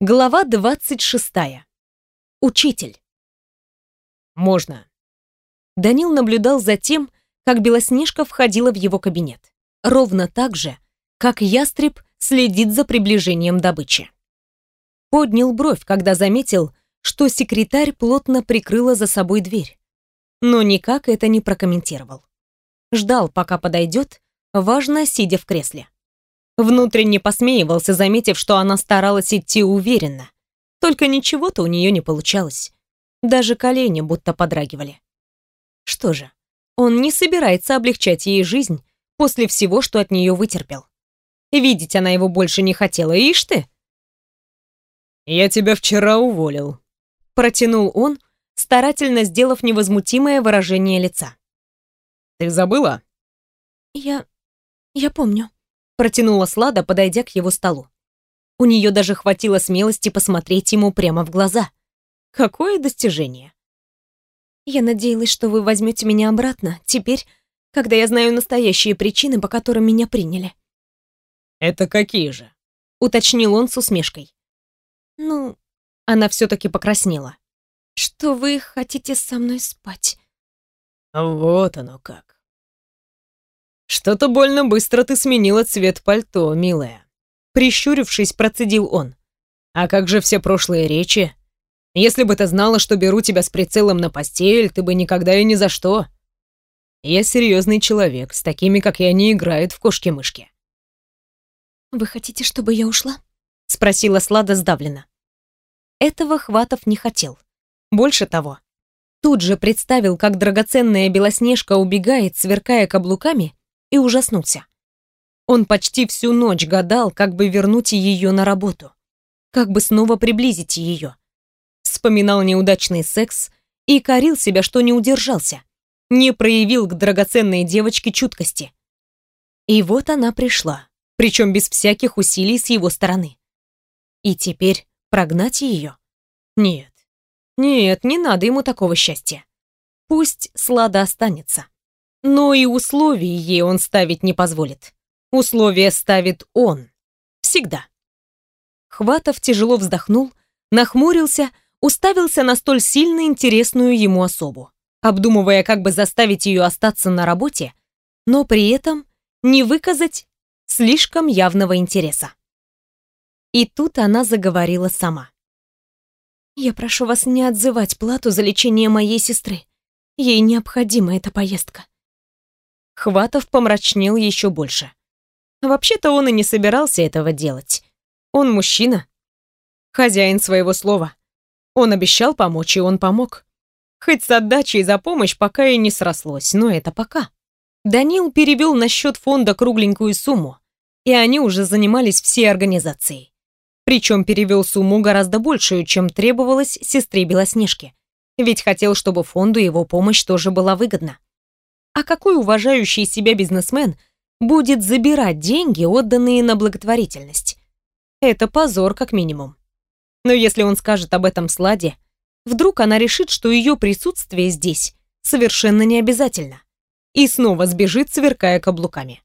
Глава 26. Учитель. Можно. Данил наблюдал за тем, как Белоснежка входила в его кабинет. Ровно так же, как ястреб следит за приближением добычи. Поднял бровь, когда заметил, что секретарь плотно прикрыла за собой дверь. Но никак это не прокомментировал. Ждал, пока подойдет, важно, сидя в кресле. Внутренне посмеивался, заметив, что она старалась идти уверенно. Только ничего-то у нее не получалось. Даже колени будто подрагивали. Что же, он не собирается облегчать ей жизнь после всего, что от нее вытерпел. Видеть она его больше не хотела, ишь ты. «Я тебя вчера уволил», — протянул он, старательно сделав невозмутимое выражение лица. «Ты забыла?» «Я... я помню», протянула Слада, подойдя к его столу. У нее даже хватило смелости посмотреть ему прямо в глаза. Какое достижение! Я надеялась, что вы возьмете меня обратно, теперь, когда я знаю настоящие причины, по которым меня приняли. Это какие же? Уточнил он с усмешкой. Ну, она все-таки покраснела. Что вы хотите со мной спать? Вот оно как. «Что-то больно быстро ты сменила цвет пальто, милая», — прищурившись, процедил он. «А как же все прошлые речи? Если бы ты знала, что беру тебя с прицелом на постель, ты бы никогда и ни за что. Я серьезный человек, с такими, как я, не играют в кошки-мышки». «Вы хотите, чтобы я ушла?» — спросила Слада сдавленно. Этого Хватов не хотел. Больше того, тут же представил, как драгоценная Белоснежка убегает, сверкая каблуками, и ужаснулся. Он почти всю ночь гадал, как бы вернуть ее на работу, как бы снова приблизить ее. Вспоминал неудачный секс и корил себя, что не удержался, не проявил к драгоценной девочке чуткости. И вот она пришла, причем без всяких усилий с его стороны. И теперь прогнать ее? Нет. Нет, не надо ему такого счастья. Пусть Слада останется. Но и условий ей он ставить не позволит. Условия ставит он. Всегда. Хватов тяжело вздохнул, нахмурился, уставился на столь сильно интересную ему особу, обдумывая, как бы заставить ее остаться на работе, но при этом не выказать слишком явного интереса. И тут она заговорила сама. «Я прошу вас не отзывать плату за лечение моей сестры. Ей необходима эта поездка. Хватов помрачнел еще больше. Вообще-то он и не собирался этого делать. Он мужчина. Хозяин своего слова. Он обещал помочь, и он помог. Хоть с отдачей за помощь пока и не срослось, но это пока. Данил перевел на счет фонда кругленькую сумму, и они уже занимались всей организацией. Причем перевел сумму гораздо большую, чем требовалось сестре Белоснежке. Ведь хотел, чтобы фонду его помощь тоже была выгодна. А какой уважающий себя бизнесмен будет забирать деньги, отданные на благотворительность? Это позор, как минимум. Но если он скажет об этом Сладе, вдруг она решит, что ее присутствие здесь совершенно не обязательно, и снова сбежит, сверкая каблуками.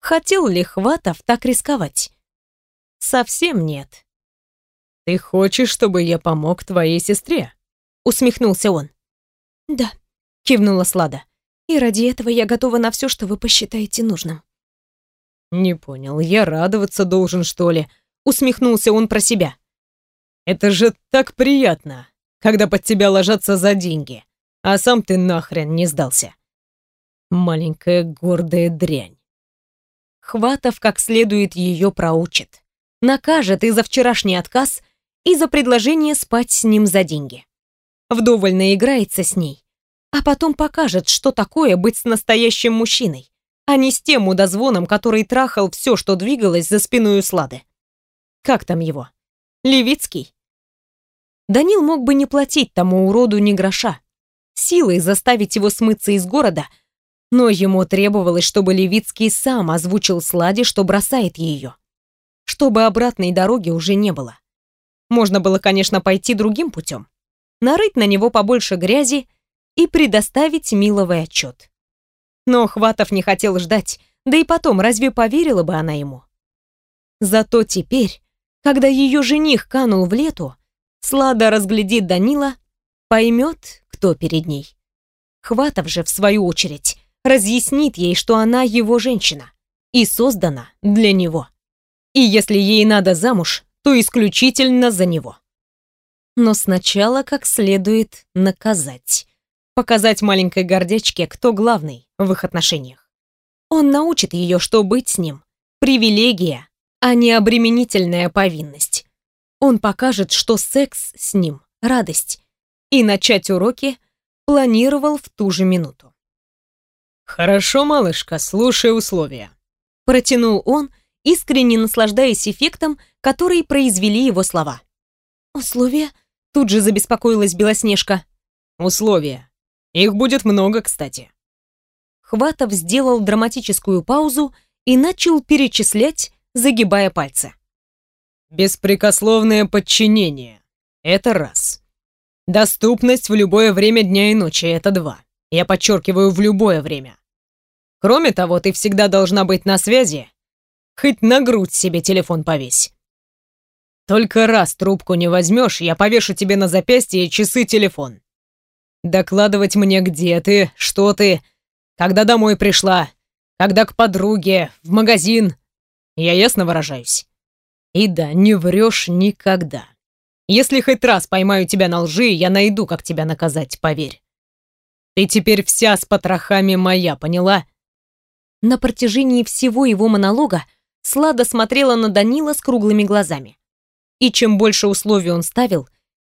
Хотел ли Хватов так рисковать? Совсем нет. «Ты хочешь, чтобы я помог твоей сестре?» усмехнулся он. «Да», — кивнула Слада. И ради этого я готова на все, что вы посчитаете нужным. Не понял, я радоваться должен, что ли? Усмехнулся он про себя. Это же так приятно, когда под тебя ложатся за деньги, а сам ты нахрен не сдался. Маленькая гордая дрянь. Хватов как следует ее проучит. Накажет и за вчерашний отказ, и за предложение спать с ним за деньги. Вдоволь наиграется с ней, а потом покажет, что такое быть с настоящим мужчиной, а не с тем мудозвоном, который трахал все, что двигалось за спиной Слады. Как там его? Левицкий? Данил мог бы не платить тому уроду ни гроша, силой заставить его смыться из города, но ему требовалось, чтобы Левицкий сам озвучил Сладе, что бросает ее. Чтобы обратной дороги уже не было. Можно было, конечно, пойти другим путем. Нарыть на него побольше грязи и предоставить Миловый отчет. Но Хватов не хотел ждать, да и потом, разве поверила бы она ему? Зато теперь Когда ее жених канул в лету, Слада разглядит Данила, поймет, кто перед ней. Хватов же, в свою очередь, разъяснит ей, что она его женщина и создана для него. И если ей надо замуж, то исключительно за него. Но сначала как следует наказать. Показать маленькой гордячке, кто главный в их отношениях. Он научит ее, что быть с ним — привилегия, а не обременительная повинность. Он покажет, что секс с ним — радость. И начать уроки планировал в ту же минуту. «Хорошо, малышка, слушай условия», — протянул он, искренне наслаждаясь эффектом, который произвели его слова. «Условия?» — тут же забеспокоилась Белоснежка. «Условия. Их будет много, кстати». Хватов сделал драматическую паузу и начал перечислять, загибая пальцы. Беспрекословное подчинение. Это раз. Доступность в любое время дня и ночи. Это два. Я подчеркиваю, в любое время. Кроме того, ты всегда должна быть на связи. Хоть на грудь себе телефон повесь. Только раз трубку не возьмешь, я повешу тебе на запястье часы-телефон. Докладывать мне, где ты, что ты, когда домой пришла, когда к подруге, в магазин. Я ясно выражаюсь? И да, не врешь никогда. Если хоть раз поймаю тебя на лжи, я найду, как тебя наказать, поверь. Ты теперь вся с потрохами моя, поняла? На протяжении всего его монолога Слада смотрела на Данила с круглыми глазами. И чем больше условий он ставил,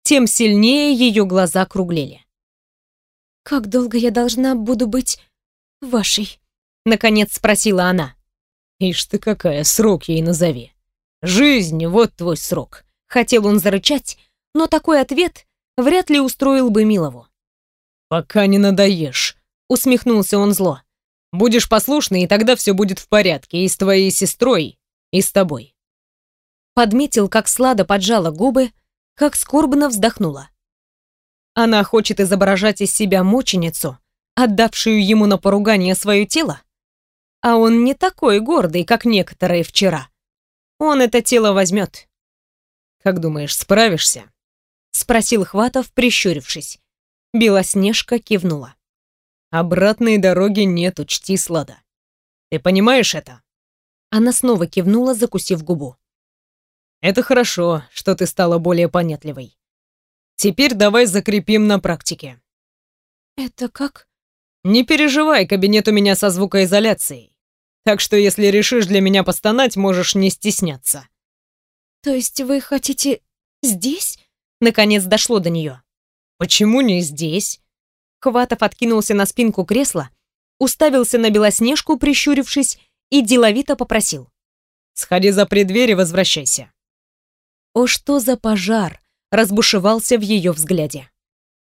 тем сильнее ее глаза круглели. «Как долго я должна буду быть вашей?» Наконец спросила она. «Ишь ты какая, срок ей назови. Жизнь, вот твой срок». Хотел он зарычать, но такой ответ вряд ли устроил бы Милову. «Пока не надоешь», — усмехнулся он зло. «Будешь послушный, и тогда все будет в порядке и с твоей сестрой, и с тобой». Подметил, как Слада поджала губы, как скорбно вздохнула. Она хочет изображать из себя мученицу, отдавшую ему на поругание свое тело? А он не такой гордый, как некоторые вчера. Он это тело возьмет. «Как думаешь, справишься?» Спросил Хватов, прищурившись. Белоснежка кивнула. «Обратной дороги нет, учти, Слада. Ты понимаешь это?» Она снова кивнула, закусив губу. «Это хорошо, что ты стала более понятливой. Теперь давай закрепим на практике». «Это как?» «Не переживай, кабинет у меня со звукоизоляцией. Так что если решишь для меня постонать, можешь не стесняться». «То есть вы хотите здесь?» Наконец дошло до нее. «Почему не здесь?» Хватов откинулся на спинку кресла, уставился на Белоснежку, прищурившись, и деловито попросил. «Сходи за преддверь и возвращайся». О, что за пожар разбушевался в ее взгляде.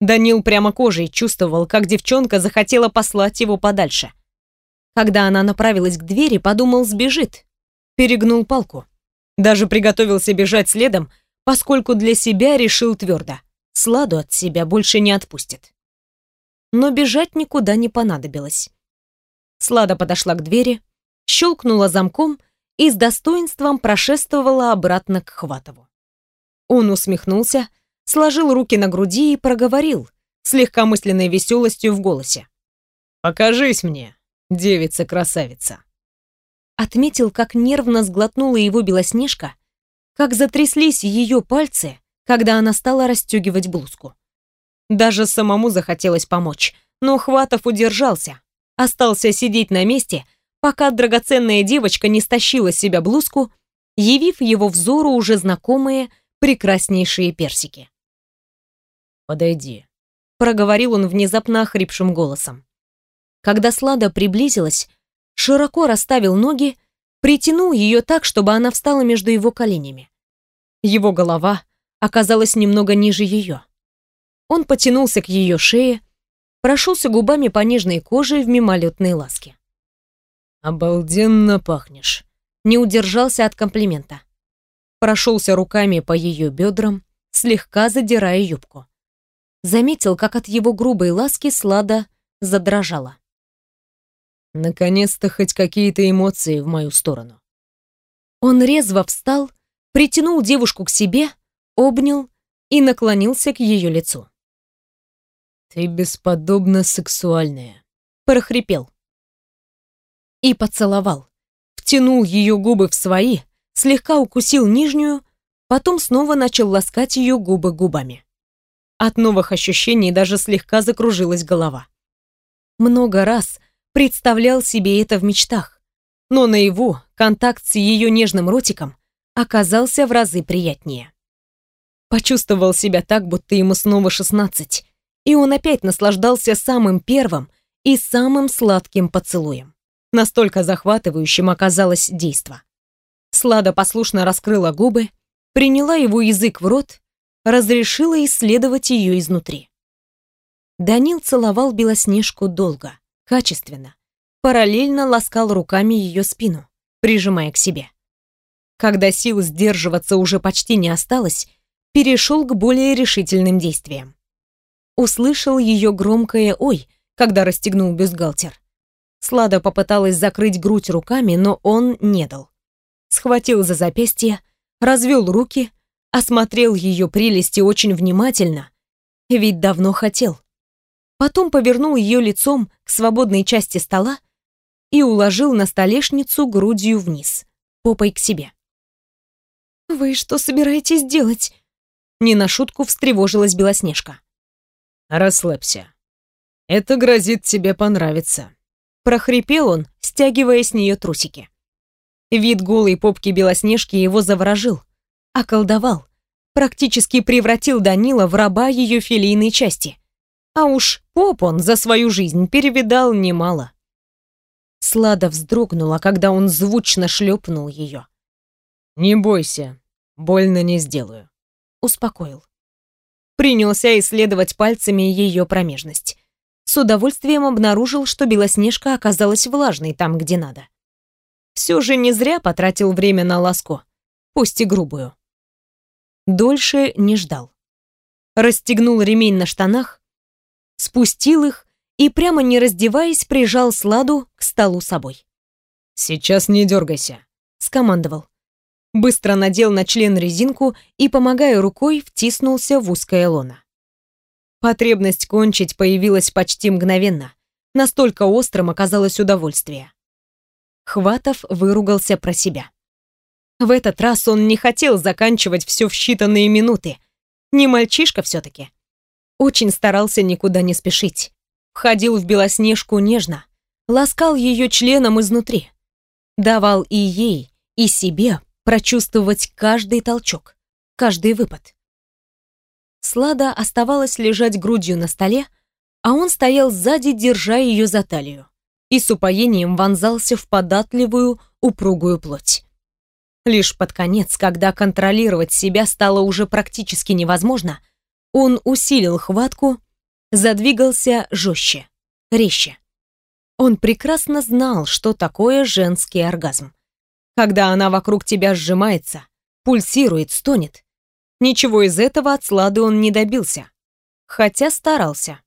Данил прямо кожей чувствовал, как девчонка захотела послать его подальше. Когда она направилась к двери, подумал, сбежит. Перегнул палку. Даже приготовился бежать следом, поскольку для себя решил твердо. Сладу от себя больше не отпустит. Но бежать никуда не понадобилось. Слада подошла к двери, щелкнула замком и с достоинством прошествовала обратно к Хватову. Он усмехнулся, сложил руки на груди и проговорил с легкомысленной веселостью в голосе. «Покажись мне, девица-красавица». Отметил, как нервно сглотнула его Белоснежка, как затряслись ее пальцы, когда она стала расстегивать блузку. Даже самому захотелось помочь, но Хватов удержался, остался сидеть на месте, пока драгоценная девочка не стащила с себя блузку, явив его взору уже знакомые прекраснейшие персики. «Подойди», — проговорил он внезапно охрипшим голосом. Когда Слада приблизилась, широко расставил ноги, притянул ее так, чтобы она встала между его коленями. Его голова оказалась немного ниже ее. Он потянулся к ее шее, прошелся губами по нежной коже в мимолетной ласке. «Обалденно пахнешь», — не удержался от комплимента. Прошелся руками по ее бедрам, слегка задирая юбку заметил, как от его грубой ласки Слада задрожала. Наконец-то хоть какие-то эмоции в мою сторону. Он резво встал, притянул девушку к себе, обнял и наклонился к ее лицу. «Ты бесподобно сексуальная», — прохрипел. И поцеловал, втянул ее губы в свои, слегка укусил нижнюю, потом снова начал ласкать ее губы губами. От новых ощущений даже слегка закружилась голова. Много раз представлял себе это в мечтах, но наяву контакт с ее нежным ротиком оказался в разы приятнее. Почувствовал себя так, будто ему снова шестнадцать, и он опять наслаждался самым первым и самым сладким поцелуем. Настолько захватывающим оказалось действо. Слада послушно раскрыла губы, приняла его язык в рот разрешила исследовать ее изнутри. Данил целовал Белоснежку долго, качественно, параллельно ласкал руками ее спину, прижимая к себе. Когда сил сдерживаться уже почти не осталось, перешел к более решительным действиям. Услышал ее громкое «Ой», когда расстегнул бюстгальтер. Слада попыталась закрыть грудь руками, но он не дал. Схватил за запястье, развел руки, осмотрел ее прелести очень внимательно, ведь давно хотел. Потом повернул ее лицом к свободной части стола и уложил на столешницу грудью вниз, попой к себе. «Вы что собираетесь делать?» Не на шутку встревожилась Белоснежка. «Расслабься. Это грозит тебе понравиться», — прохрипел он, стягивая с нее трусики. Вид голой попки Белоснежки его заворожил околдовал, практически превратил Данила в раба ее филийной части. А уж поп он за свою жизнь перевидал немало. Слада вздрогнула, когда он звучно шлепнул ее. «Не бойся, больно не сделаю», — успокоил. Принялся исследовать пальцами ее промежность. С удовольствием обнаружил, что Белоснежка оказалась влажной там, где надо. Все же не зря потратил время на ласку, пусть и грубую. Дольше не ждал. Расстегнул ремень на штанах, спустил их и, прямо не раздеваясь, прижал Сладу к столу собой. «Сейчас не дергайся», — скомандовал. Быстро надел на член резинку и, помогая рукой, втиснулся в узкое лоно. Потребность кончить появилась почти мгновенно. Настолько острым оказалось удовольствие. Хватов выругался про себя. В этот раз он не хотел заканчивать все в считанные минуты. Не мальчишка все-таки. Очень старался никуда не спешить. Входил в Белоснежку нежно, ласкал ее членом изнутри. Давал и ей, и себе прочувствовать каждый толчок, каждый выпад. Слада оставалась лежать грудью на столе, а он стоял сзади, держа ее за талию, и с упоением вонзался в податливую, упругую плоть. Лишь под конец, когда контролировать себя стало уже практически невозможно, он усилил хватку, задвигался жестче, резче. Он прекрасно знал, что такое женский оргазм. Когда она вокруг тебя сжимается, пульсирует, стонет. Ничего из этого от Слады он не добился, хотя старался.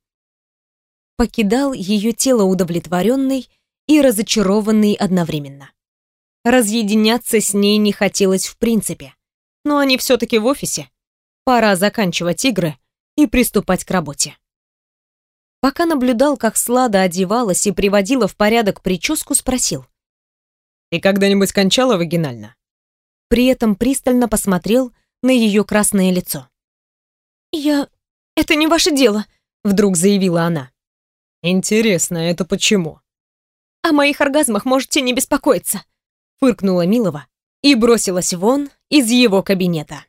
Покидал ее тело удовлетворенный и разочарованный одновременно. Разъединяться с ней не хотелось в принципе. Но они все-таки в офисе. Пора заканчивать игры и приступать к работе. Пока наблюдал, как Слада одевалась и приводила в порядок прическу, спросил. «Ты когда-нибудь кончала вагинально?» При этом пристально посмотрел на ее красное лицо. «Я... Это не ваше дело», — вдруг заявила она. «Интересно, это почему?» «О моих оргазмах можете не беспокоиться фыркнула Милова и бросилась вон из его кабинета.